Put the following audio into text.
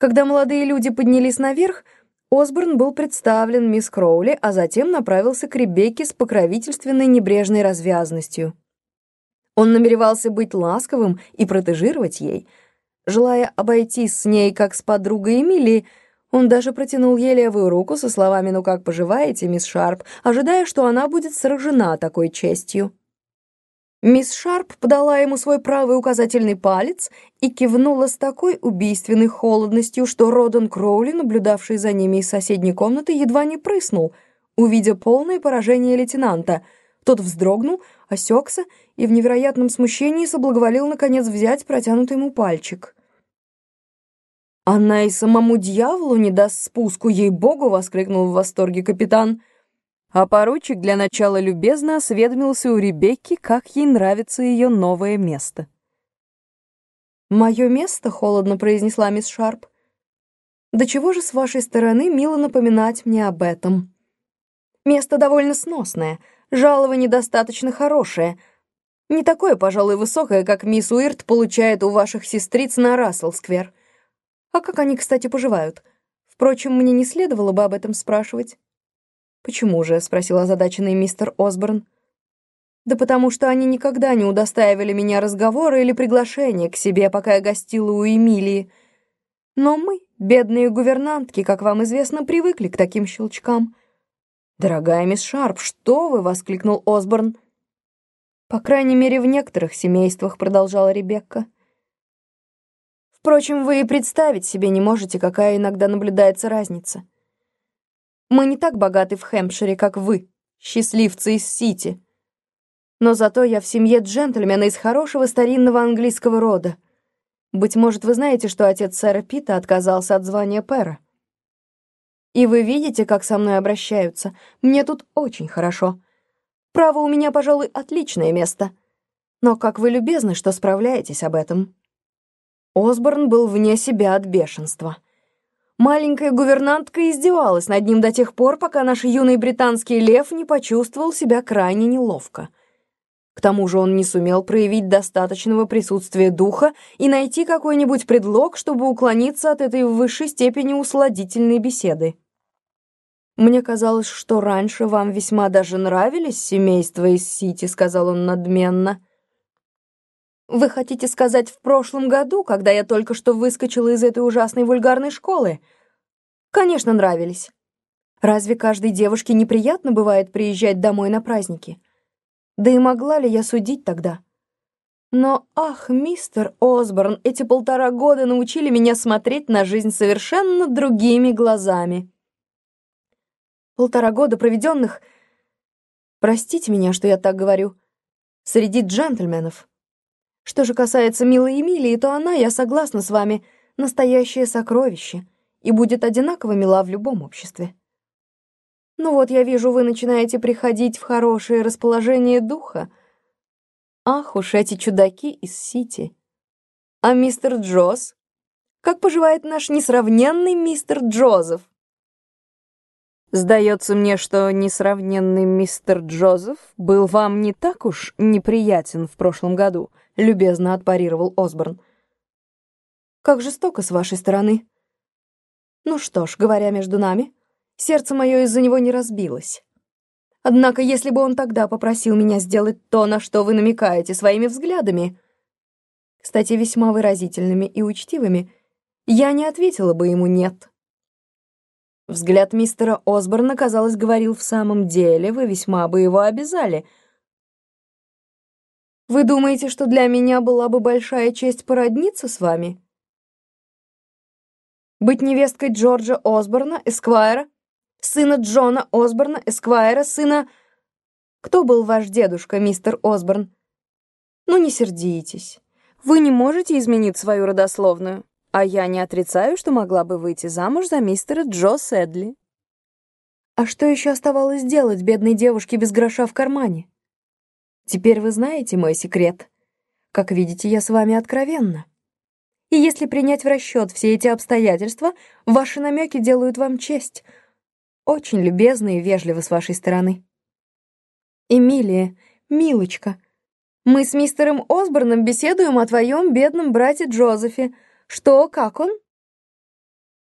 Когда молодые люди поднялись наверх, Осборн был представлен мисс Кроули, а затем направился к Ребекке с покровительственной небрежной развязностью. Он намеревался быть ласковым и протежировать ей. Желая обойтись с ней как с подругой Эмилии, он даже протянул ей левую руку со словами «Ну как поживаете, мисс Шарп?», ожидая, что она будет сражена такой честью. Мисс Шарп подала ему свой правый указательный палец и кивнула с такой убийственной холодностью, что Родан Кроули, наблюдавший за ними из соседней комнаты, едва не прыснул, увидя полное поражение лейтенанта. Тот вздрогнул, осекся и в невероятном смущении соблаговолил, наконец, взять протянутый ему пальчик. «Она и самому дьяволу не даст спуску, ей-богу!» — воскликнул в восторге капитан. А поручик для начала любезно осведомился у Ребекки, как ей нравится ее новое место. «Мое место?» — холодно произнесла мисс Шарп. «Да чего же с вашей стороны мило напоминать мне об этом? Место довольно сносное, жалование достаточно хорошее. Не такое, пожалуй, высокое, как мисс Уирт получает у ваших сестриц на Расселсквер. А как они, кстати, поживают? Впрочем, мне не следовало бы об этом спрашивать. «Почему же?» — спросил озадаченный мистер Осборн. «Да потому что они никогда не удостаивали меня разговора или приглашения к себе, пока я гостила у Эмилии. Но мы, бедные гувернантки, как вам известно, привыкли к таким щелчкам». «Дорогая мисс Шарп, что вы?» — воскликнул Осборн. «По крайней мере, в некоторых семействах», — продолжала Ребекка. Впрочем, вы и представить себе не можете, какая иногда наблюдается разница. Мы не так богаты в Хэмпшире, как вы, счастливцы из Сити. Но зато я в семье джентльмена из хорошего старинного английского рода. Быть может, вы знаете, что отец сэра Пита отказался от звания пэра. И вы видите, как со мной обращаются. Мне тут очень хорошо. Право, у меня, пожалуй, отличное место. Но как вы любезны, что справляетесь об этом. Осборн был вне себя от бешенства. Маленькая гувернантка издевалась над ним до тех пор, пока наш юный британский лев не почувствовал себя крайне неловко. К тому же он не сумел проявить достаточного присутствия духа и найти какой-нибудь предлог, чтобы уклониться от этой в высшей степени усладительной беседы. «Мне казалось, что раньше вам весьма даже нравились семейства из Сити», — сказал он надменно. Вы хотите сказать в прошлом году, когда я только что выскочила из этой ужасной вульгарной школы? Конечно, нравились. Разве каждой девушке неприятно бывает приезжать домой на праздники? Да и могла ли я судить тогда? Но, ах, мистер Осборн, эти полтора года научили меня смотреть на жизнь совершенно другими глазами. Полтора года проведенных, простите меня, что я так говорю, среди джентльменов. Что же касается милой Эмилии, то она, я согласна с вами, настоящее сокровище и будет одинаково мила в любом обществе. Ну вот, я вижу, вы начинаете приходить в хорошее расположение духа. Ах уж эти чудаки из Сити. А мистер Джоз? Как поживает наш несравненный мистер Джозеф? Сдается мне, что несравненный мистер Джозеф был вам не так уж неприятен в прошлом году, любезно отпарировал Осборн. Как жестоко с вашей стороны. Ну что ж, говоря между нами, сердце мое из-за него не разбилось. Однако, если бы он тогда попросил меня сделать то, на что вы намекаете своими взглядами, кстати, весьма выразительными и учтивыми, я не ответила бы ему «нет». Взгляд мистера Осборна, казалось, говорил в самом деле, вы весьма бы его обязали. Вы думаете, что для меня была бы большая честь породниться с вами? Быть невесткой Джорджа Осборна, Эсквайра, сына Джона Осборна, Эсквайра, сына... Кто был ваш дедушка, мистер Осборн? Ну, не сердитесь. Вы не можете изменить свою родословную. А я не отрицаю, что могла бы выйти замуж за мистера Джо Сэдли. А что еще оставалось делать бедной девушке без гроша в кармане? Теперь вы знаете мой секрет. Как видите, я с вами откровенна. И если принять в расчет все эти обстоятельства, ваши намеки делают вам честь. Очень любезно и вежливо с вашей стороны. Эмилия, милочка, мы с мистером Осборном беседуем о твоем бедном брате Джозефе, что, как он?